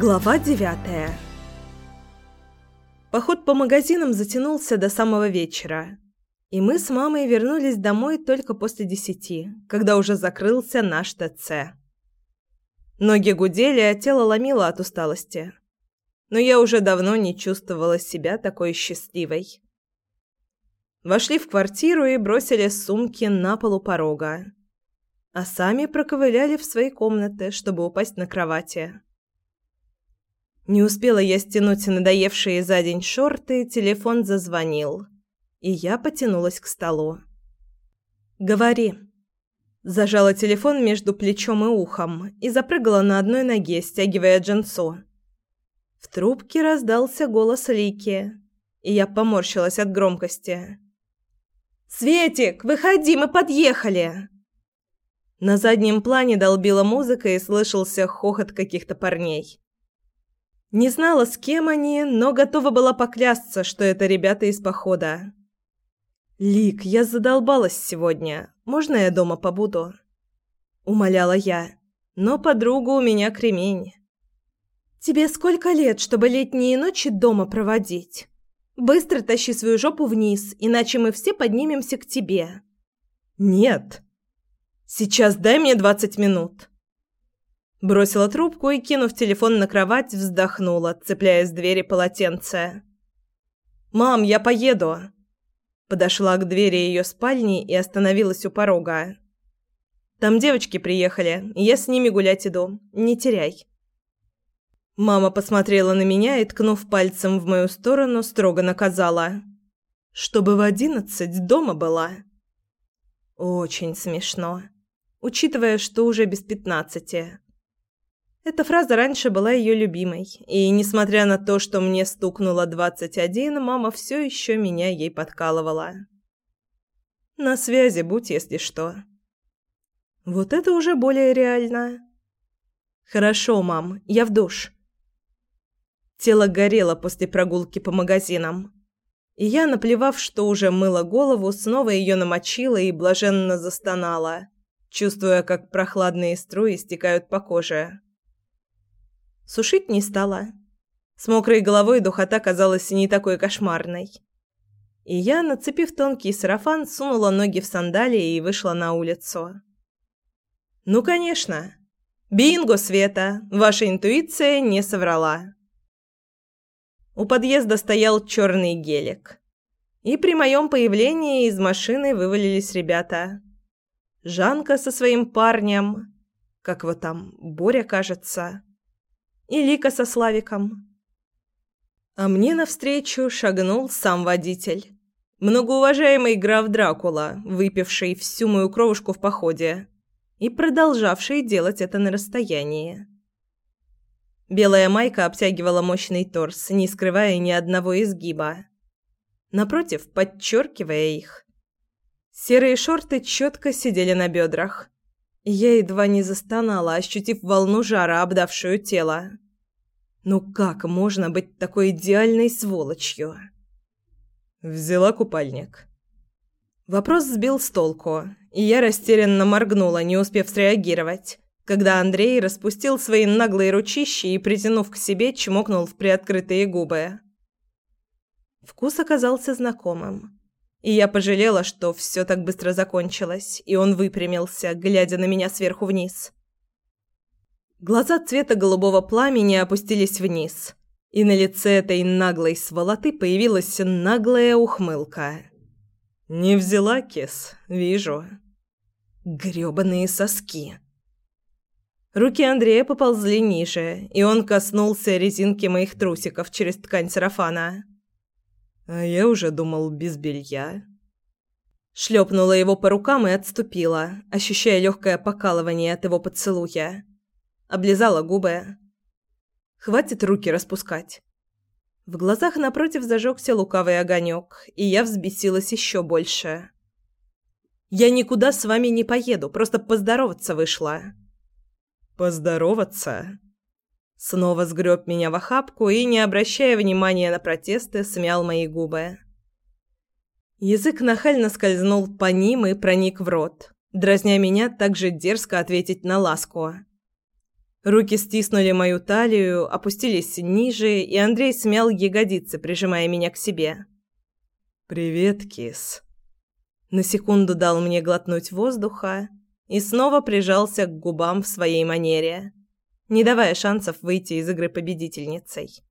Глава девятая Поход по магазинам затянулся до самого вечера. И мы с мамой вернулись домой только после десяти, когда уже закрылся наш ТЦ. Ноги гудели, а тело ломило от усталости. Но я уже давно не чувствовала себя такой счастливой. Вошли в квартиру и бросили сумки на полу порога. А сами проковыляли в свои комнаты, чтобы упасть на кровати. Не успела я стянуть надоевшие за день шорты, телефон зазвонил. И я потянулась к столу. «Говори». Зажала телефон между плечом и ухом и запрыгала на одной ноге, стягивая джинсу. В трубке раздался голос Лики, и я поморщилась от громкости. «Светик, выходи, мы подъехали!» На заднем плане долбила музыка и слышался хохот каких-то парней. Не знала, с кем они, но готова была поклясться, что это ребята из похода. «Лик, я задолбалась сегодня. Можно я дома побуду?» Умоляла я. Но подруга у меня кремень. «Тебе сколько лет, чтобы летние ночи дома проводить? Быстро тащи свою жопу вниз, иначе мы все поднимемся к тебе». «Нет. Сейчас дай мне двадцать минут». Бросила трубку и, кинув телефон на кровать, вздохнула, цепляя с двери полотенце. «Мам, я поеду!» Подошла к двери ее спальни и остановилась у порога. «Там девочки приехали, я с ними гулять иду. Не теряй». Мама посмотрела на меня и, ткнув пальцем в мою сторону, строго наказала. «Чтобы в одиннадцать дома была». Очень смешно, учитывая, что уже без пятнадцати. Эта фраза раньше была ее любимой, и, несмотря на то, что мне стукнуло двадцать один, мама все еще меня ей подкалывала. «На связи будь, если что». Вот это уже более реально. «Хорошо, мам, я в душ». Тело горело после прогулки по магазинам. И я, наплевав, что уже мыла голову, снова ее намочила и блаженно застонала, чувствуя, как прохладные струи стекают по коже. Сушить не стала. С мокрой головой духота казалась не такой кошмарной. И я, нацепив тонкий сарафан, сунула ноги в сандалии и вышла на улицу. «Ну, конечно. Бинго, Света! Ваша интуиция не соврала». У подъезда стоял черный гелик. И при моем появлении из машины вывалились ребята. Жанка со своим парнем, как вот там, Боря, кажется, и Лика со Славиком. А мне навстречу шагнул сам водитель. Многоуважаемый граф Дракула, выпивший всю мою кровушку в походе и продолжавший делать это на расстоянии. Белая майка обтягивала мощный торс, не скрывая ни одного изгиба. Напротив, подчеркивая их. Серые шорты четко сидели на бедрах. Я едва не застонала, ощутив волну жара, обдавшую тело. Ну как можно быть такой идеальной сволочью? Взяла купальник. Вопрос сбил с толку, и я растерянно моргнула, не успев среагировать, когда Андрей распустил свои наглые ручищи и, притянув к себе, чмокнул в приоткрытые губы. Вкус оказался знакомым. И я пожалела, что все так быстро закончилось, и он выпрямился, глядя на меня сверху вниз. Глаза цвета голубого пламени опустились вниз, и на лице этой наглой сволоты появилась наглая ухмылка. «Не взяла, кис, вижу». Грёбаные соски. Руки Андрея поползли ниже, и он коснулся резинки моих трусиков через ткань сарафана. А я уже думал без белья. Шлепнула его по рукам и отступила, ощущая легкое покалывание от его поцелуя облизала губы. Хватит руки распускать. В глазах напротив зажегся лукавый огонек, и я взбесилась еще больше. «Я никуда с вами не поеду, просто поздороваться вышла». «Поздороваться?» Снова сгреб меня в охапку и, не обращая внимания на протесты, смял мои губы. Язык нахально скользнул по ним и проник в рот, дразня меня так же дерзко ответить на ласку. Руки стиснули мою талию, опустились ниже, и Андрей смял ягодицы, прижимая меня к себе. «Привет, кис». На секунду дал мне глотнуть воздуха и снова прижался к губам в своей манере, не давая шансов выйти из игры победительницей.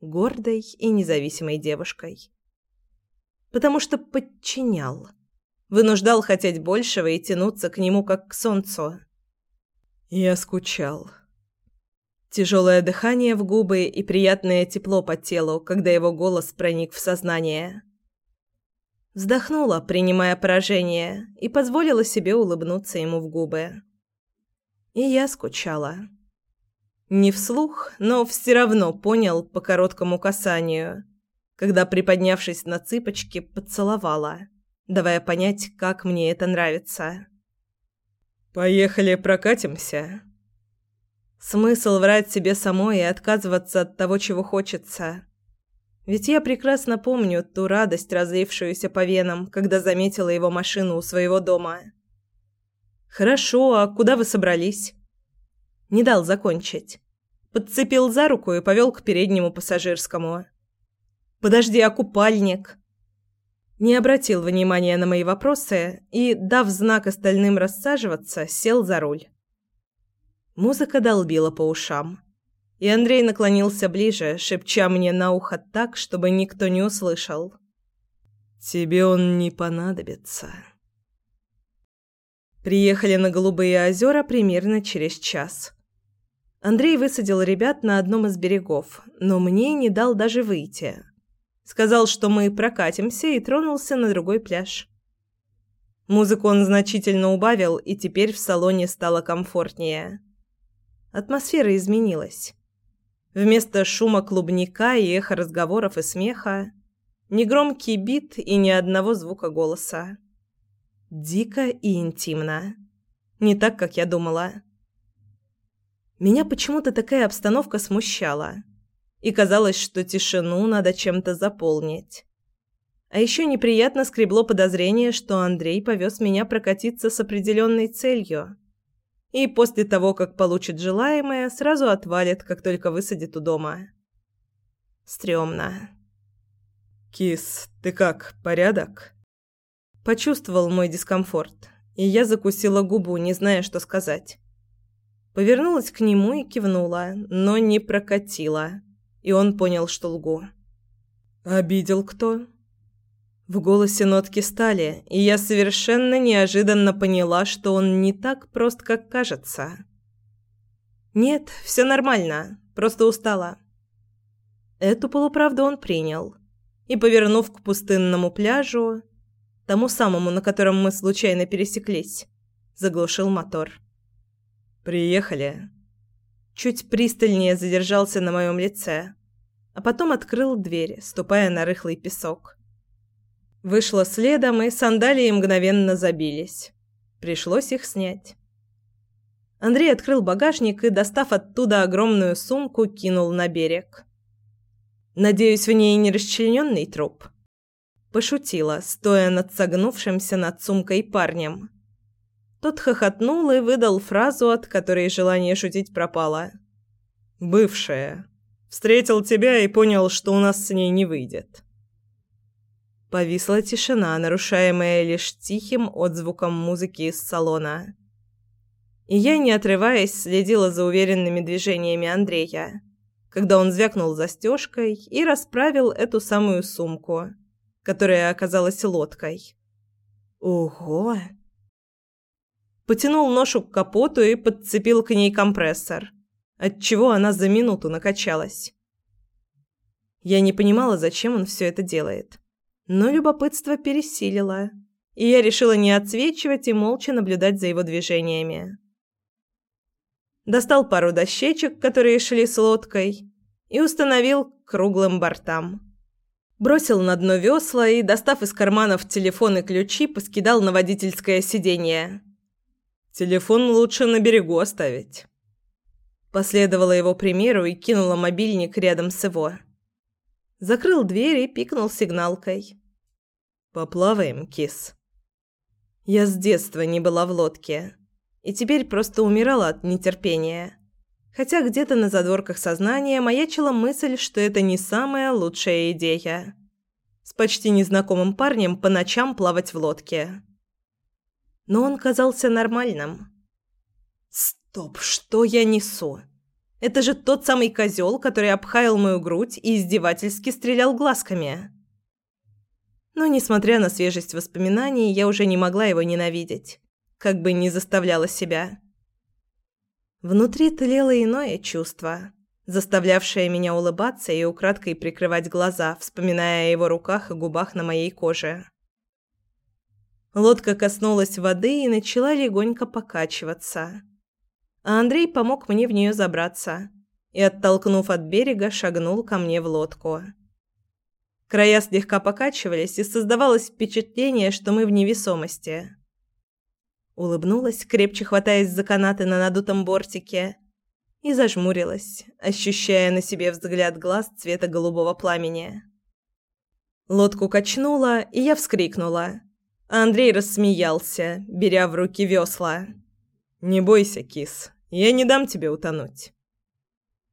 Гордой и независимой девушкой. Потому что подчинял. Вынуждал хотеть большего и тянуться к нему, как к солнцу. Я скучал. Тяжелое дыхание в губы и приятное тепло по телу, когда его голос проник в сознание. Вздохнула, принимая поражение, и позволила себе улыбнуться ему в губы. И я скучала. Не вслух, но все равно понял по короткому касанию, когда, приподнявшись на цыпочки, поцеловала, давая понять, как мне это нравится. «Поехали прокатимся?» Смысл врать себе самой и отказываться от того, чего хочется. Ведь я прекрасно помню ту радость, разлившуюся по венам, когда заметила его машину у своего дома. «Хорошо, а куда вы собрались?» Не дал закончить. Подцепил за руку и повел к переднему пассажирскому. «Подожди, а купальник?» не обратил внимания на мои вопросы и, дав знак остальным рассаживаться, сел за руль. Музыка долбила по ушам, и Андрей наклонился ближе, шепча мне на ухо так, чтобы никто не услышал. «Тебе он не понадобится». Приехали на Голубые озера примерно через час. Андрей высадил ребят на одном из берегов, но мне не дал даже выйти – Сказал, что мы прокатимся, и тронулся на другой пляж. Музыку он значительно убавил, и теперь в салоне стало комфортнее. Атмосфера изменилась. Вместо шума клубника и эха разговоров и смеха негромкий бит и ни одного звука голоса. Дико и интимно. Не так, как я думала. Меня почему-то такая обстановка смущала и казалось, что тишину надо чем-то заполнить. А еще неприятно скребло подозрение, что Андрей повез меня прокатиться с определенной целью. И после того, как получит желаемое, сразу отвалит, как только высадит у дома. Стремно. «Кис, ты как, порядок?» Почувствовал мой дискомфорт, и я закусила губу, не зная, что сказать. Повернулась к нему и кивнула, но не прокатила и он понял, что лгу. «Обидел кто?» В голосе нотки стали, и я совершенно неожиданно поняла, что он не так прост, как кажется. «Нет, все нормально, просто устала». Эту полуправду он принял и, повернув к пустынному пляжу, тому самому, на котором мы случайно пересеклись, заглушил мотор. «Приехали». Чуть пристальнее задержался на моем лице, а потом открыл дверь, ступая на рыхлый песок. Вышла следом, и сандалии мгновенно забились. Пришлось их снять. Андрей открыл багажник и, достав оттуда огромную сумку, кинул на берег. «Надеюсь, в ней не расчлененный труп?» Пошутила, стоя над согнувшимся над сумкой парнем. Тот хохотнул и выдал фразу, от которой желание шутить пропало. «Бывшая». Встретил тебя и понял, что у нас с ней не выйдет. Повисла тишина, нарушаемая лишь тихим отзвуком музыки из салона. И я, не отрываясь, следила за уверенными движениями Андрея, когда он звякнул застежкой и расправил эту самую сумку, которая оказалась лодкой. Ого! Потянул ношу к капоту и подцепил к ней компрессор отчего она за минуту накачалась. Я не понимала, зачем он все это делает. Но любопытство пересилило, и я решила не отсвечивать и молча наблюдать за его движениями. Достал пару дощечек, которые шли с лодкой, и установил к круглым бортам. Бросил на дно весла и, достав из карманов телефон и ключи, поскидал на водительское сиденье. «Телефон лучше на берегу оставить». Последовала его примеру и кинула мобильник рядом с его. Закрыл дверь и пикнул сигналкой. «Поплаваем, кис?» Я с детства не была в лодке. И теперь просто умирала от нетерпения. хотя где-то на задворках сознания маячила мысль, что это не самая лучшая идея. С почти незнакомым парнем по ночам плавать в лодке. Но он казался нормальным. Стоп, что я несу? Это же тот самый козел, который обхаял мою грудь и издевательски стрелял глазками. Но, несмотря на свежесть воспоминаний, я уже не могла его ненавидеть, как бы не заставляла себя. Внутри тлело иное чувство, заставлявшее меня улыбаться и украдкой прикрывать глаза, вспоминая о его руках и губах на моей коже. Лодка коснулась воды и начала легонько покачиваться. А Андрей помог мне в нее забраться и, оттолкнув от берега, шагнул ко мне в лодку. Края слегка покачивались, и создавалось впечатление, что мы в невесомости. Улыбнулась, крепче хватаясь за канаты на надутом бортике, и зажмурилась, ощущая на себе взгляд глаз цвета голубого пламени. Лодку качнула, и я вскрикнула. Андрей рассмеялся, беря в руки весла. «Не бойся, кис, я не дам тебе утонуть».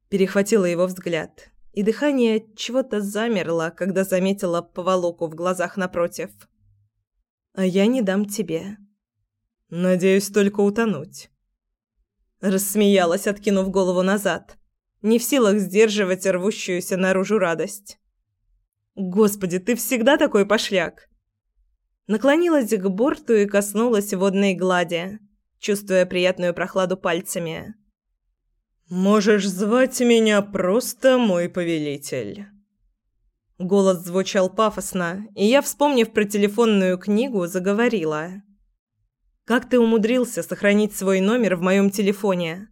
Перехватила его взгляд и дыхание чего-то замерло, когда заметила поволоку в глазах напротив. «А я не дам тебе». «Надеюсь только утонуть». Рассмеялась, откинув голову назад, не в силах сдерживать рвущуюся наружу радость. «Господи, ты всегда такой пошляк!» Наклонилась к борту и коснулась водной глади, чувствуя приятную прохладу пальцами. «Можешь звать меня просто мой повелитель». Голос звучал пафосно, и я, вспомнив про телефонную книгу, заговорила. «Как ты умудрился сохранить свой номер в моем телефоне?»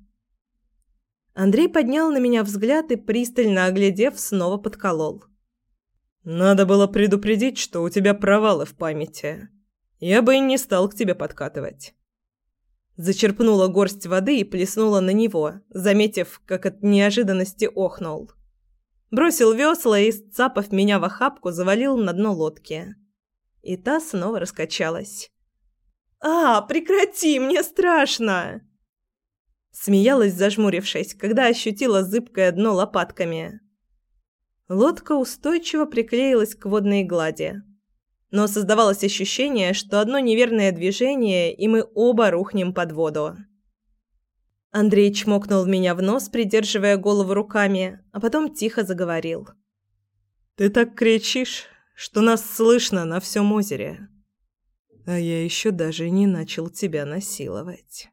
Андрей поднял на меня взгляд и, пристально оглядев, снова подколол. «Надо было предупредить, что у тебя провалы в памяти. Я бы и не стал к тебе подкатывать». Зачерпнула горсть воды и плеснула на него, заметив, как от неожиданности охнул. Бросил весла и, сцапав меня в охапку, завалил на дно лодки. И та снова раскачалась. «А, прекрати, мне страшно!» Смеялась, зажмурившись, когда ощутила зыбкое дно лопатками. Лодка устойчиво приклеилась к водной глади но создавалось ощущение, что одно неверное движение, и мы оба рухнем под воду. Андрей чмокнул меня в нос, придерживая голову руками, а потом тихо заговорил. «Ты так кричишь, что нас слышно на всем озере. А я еще даже не начал тебя насиловать».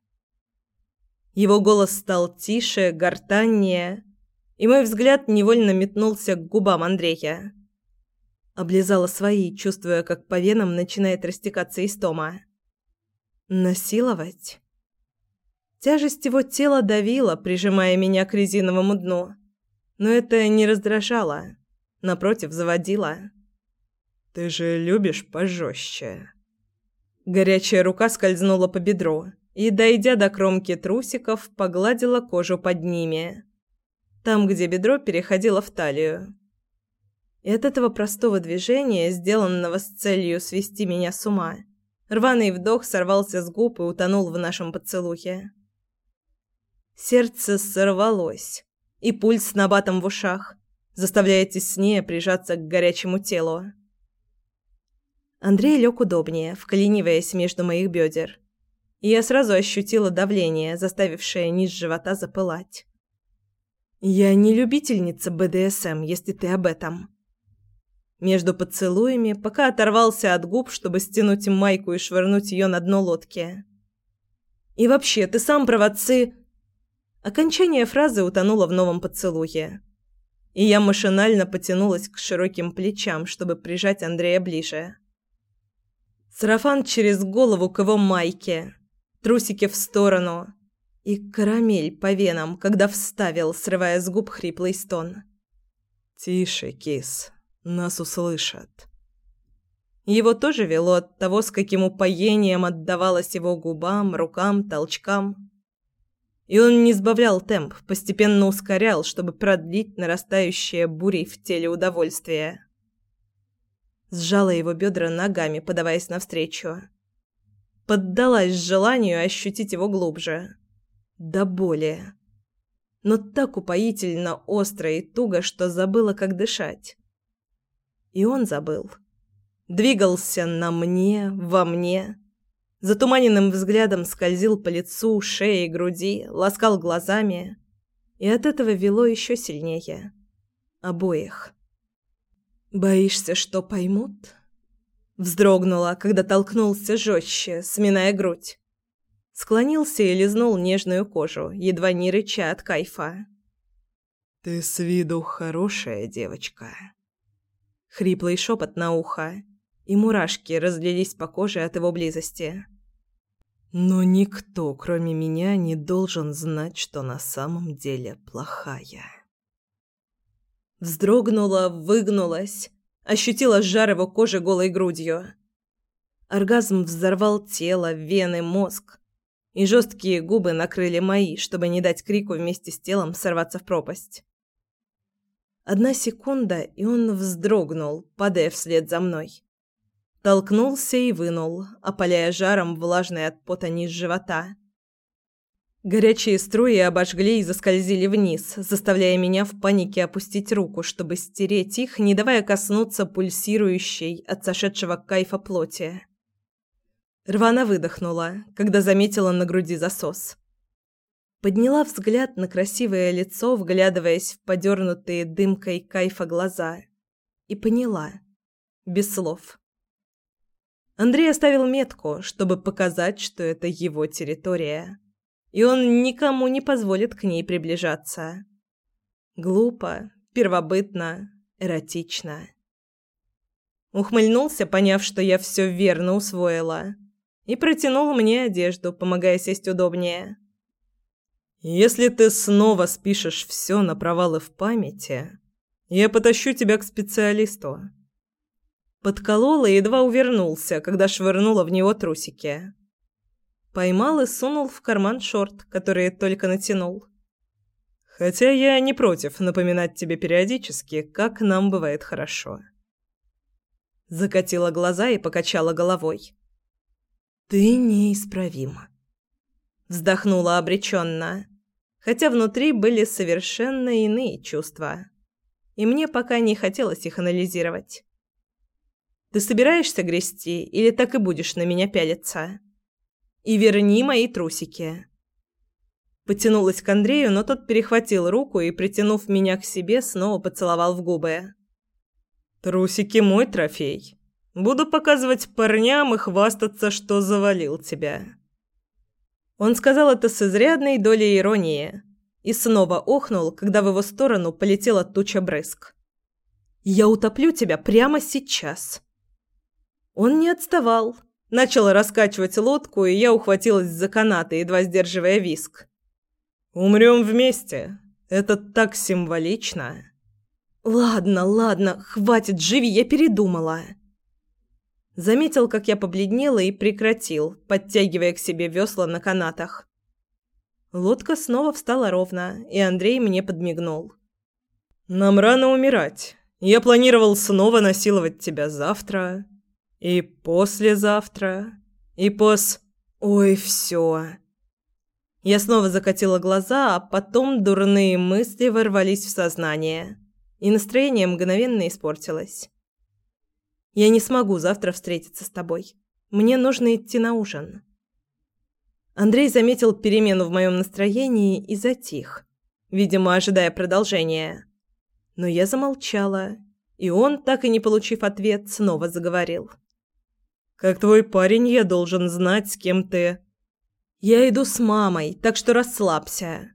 Его голос стал тише, гортаннее, и мой взгляд невольно метнулся к губам Андрея. Облизала свои, чувствуя, как по венам начинает растекаться истома. Насиловать? Тяжесть его тела давила, прижимая меня к резиновому дну. Но это не раздражало. Напротив, заводило. «Ты же любишь пожестче». Горячая рука скользнула по бедру и, дойдя до кромки трусиков, погладила кожу под ними. Там, где бедро переходило в талию. И от этого простого движения, сделанного с целью свести меня с ума, рваный вдох сорвался с губ и утонул в нашем поцелуе. Сердце сорвалось, и пульс на батом в ушах, заставляя теснее прижаться к горячему телу. Андрей лег удобнее, вклиниваясь между моих бедер. И я сразу ощутила давление, заставившее низ живота запылать. «Я не любительница БДСМ, если ты об этом», между поцелуями, пока оторвался от губ, чтобы стянуть майку и швырнуть ее на дно лодки. «И вообще, ты сам провоци...» Окончание фразы утонуло в новом поцелуе. И я машинально потянулась к широким плечам, чтобы прижать Андрея ближе. Сарафан через голову к его майке, трусики в сторону и карамель по венам, когда вставил, срывая с губ хриплый стон. «Тише, кис», нас услышат. Его тоже вело от того, с каким упоением отдавалось его губам, рукам, толчкам. И он не сбавлял темп, постепенно ускорял, чтобы продлить нарастающее бурей в теле удовольствие. Сжала его бедра ногами, подаваясь навстречу. Поддалась желанию ощутить его глубже. До боли. но так упоительно остро и туго, что забыла, как дышать. И он забыл. Двигался на мне, во мне. Затуманенным взглядом скользил по лицу, шее и груди, ласкал глазами. И от этого вело еще сильнее. Обоих. «Боишься, что поймут?» Вздрогнула, когда толкнулся жестче, сминая грудь. Склонился и лизнул нежную кожу, едва не рыча от кайфа. «Ты с виду хорошая девочка». Хриплый шепот на ухо, и мурашки разлились по коже от его близости. «Но никто, кроме меня, не должен знать, что на самом деле плохая». Вздрогнула, выгнулась, ощутила жар его кожи голой грудью. Оргазм взорвал тело, вены, мозг и жесткие губы накрыли мои, чтобы не дать крику вместе с телом сорваться в пропасть. Одна секунда, и он вздрогнул, падая вслед за мной. Толкнулся и вынул, опаляя жаром влажный от пота низ живота. Горячие струи обожгли и заскользили вниз, заставляя меня в панике опустить руку, чтобы стереть их, не давая коснуться пульсирующей от сошедшего кайфа плоти. Рвано выдохнула, когда заметила на груди засос. Подняла взгляд на красивое лицо, вглядываясь в подернутые дымкой кайфа глаза. И поняла. Без слов. Андрей оставил метку, чтобы показать, что это его территория. И он никому не позволит к ней приближаться. Глупо, первобытно, эротично. Ухмыльнулся, поняв, что я все верно усвоила и протянул мне одежду, помогая сесть удобнее. «Если ты снова спишешь все на провалы в памяти, я потащу тебя к специалисту». Подколола и едва увернулся, когда швырнула в него трусики. Поймал и сунул в карман шорт, который только натянул. «Хотя я не против напоминать тебе периодически, как нам бывает хорошо». Закатила глаза и покачала головой. «Ты неисправима», — вздохнула обреченно, хотя внутри были совершенно иные чувства, и мне пока не хотелось их анализировать. «Ты собираешься грести или так и будешь на меня пялиться? И верни мои трусики». Потянулась к Андрею, но тот перехватил руку и, притянув меня к себе, снова поцеловал в губы. «Трусики мой трофей», Буду показывать парням и хвастаться, что завалил тебя». Он сказал это с изрядной долей иронии и снова охнул, когда в его сторону полетела туча брызг. «Я утоплю тебя прямо сейчас». Он не отставал. Начал раскачивать лодку, и я ухватилась за канаты, едва сдерживая виск. «Умрем вместе. Это так символично». «Ладно, ладно, хватит, живи, я передумала». Заметил, как я побледнела и прекратил, подтягивая к себе весла на канатах. Лодка снова встала ровно, и Андрей мне подмигнул. «Нам рано умирать. Я планировал снова насиловать тебя завтра. И послезавтра. И пос... Ой, все. Я снова закатила глаза, а потом дурные мысли ворвались в сознание, и настроение мгновенно испортилось. Я не смогу завтра встретиться с тобой. Мне нужно идти на ужин. Андрей заметил перемену в моем настроении и затих, видимо, ожидая продолжения. Но я замолчала, и он, так и не получив ответ, снова заговорил. «Как твой парень, я должен знать, с кем ты...» «Я иду с мамой, так что расслабься».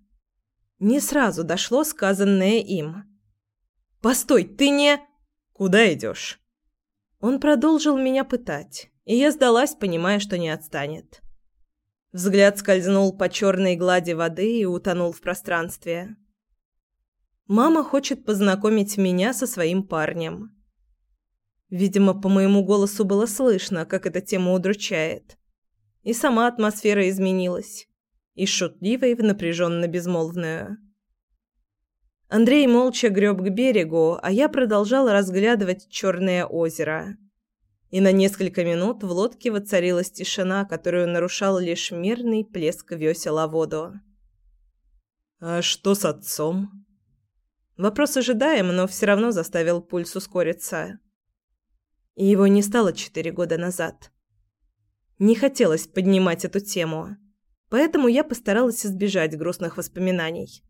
Не сразу дошло сказанное им. «Постой, ты не...» «Куда идешь?» Он продолжил меня пытать, и я сдалась, понимая, что не отстанет. Взгляд скользнул по черной глади воды и утонул в пространстве. Мама хочет познакомить меня со своим парнем. Видимо, по моему голосу было слышно, как эта тема удручает. И сама атмосфера изменилась. Из шутливой в напряженно-безмолвную. Андрей молча греб к берегу, а я продолжала разглядывать черное озеро. И на несколько минут в лодке воцарилась тишина, которую нарушал лишь мерный плеск весел о воду. «А что с отцом?» Вопрос ожидаем, но все равно заставил пульс ускориться. И его не стало четыре года назад. Не хотелось поднимать эту тему, поэтому я постаралась избежать грустных воспоминаний.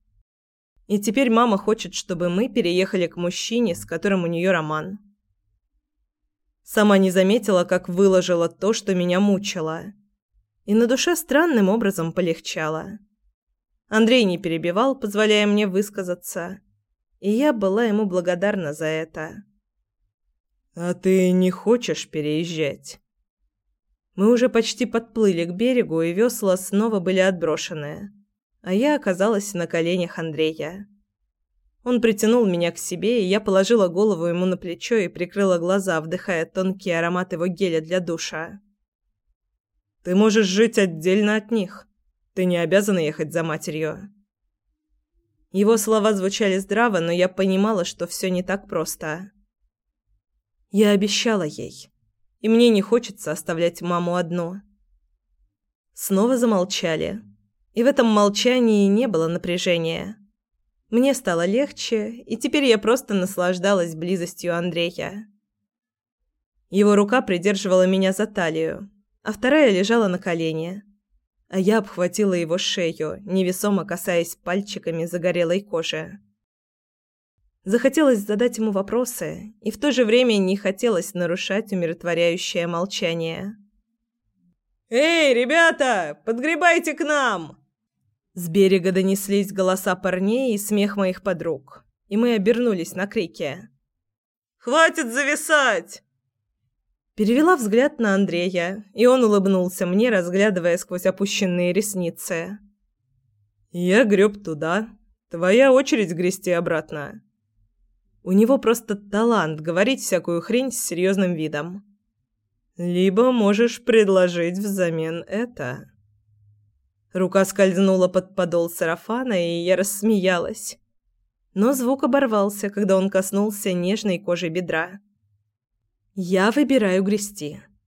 И теперь мама хочет, чтобы мы переехали к мужчине, с которым у нее роман. Сама не заметила, как выложила то, что меня мучило. И на душе странным образом полегчало. Андрей не перебивал, позволяя мне высказаться. И я была ему благодарна за это. «А ты не хочешь переезжать?» Мы уже почти подплыли к берегу, и весла снова были отброшены а я оказалась на коленях Андрея. Он притянул меня к себе, и я положила голову ему на плечо и прикрыла глаза, вдыхая тонкий аромат его геля для душа. «Ты можешь жить отдельно от них. Ты не обязана ехать за матерью». Его слова звучали здраво, но я понимала, что все не так просто. Я обещала ей, и мне не хочется оставлять маму одну. Снова замолчали. И в этом молчании не было напряжения. Мне стало легче, и теперь я просто наслаждалась близостью Андрея. Его рука придерживала меня за талию, а вторая лежала на колене. А я обхватила его шею, невесомо касаясь пальчиками загорелой кожи. Захотелось задать ему вопросы, и в то же время не хотелось нарушать умиротворяющее молчание. «Эй, ребята, подгребайте к нам!» С берега донеслись голоса парней и смех моих подруг, и мы обернулись на крики. «Хватит зависать!» Перевела взгляд на Андрея, и он улыбнулся мне, разглядывая сквозь опущенные ресницы. «Я греб туда. Твоя очередь грести обратно». У него просто талант говорить всякую хрень с серьезным видом. «Либо можешь предложить взамен это». Рука скользнула под подол сарафана, и я рассмеялась. Но звук оборвался, когда он коснулся нежной кожи бедра. «Я выбираю грести».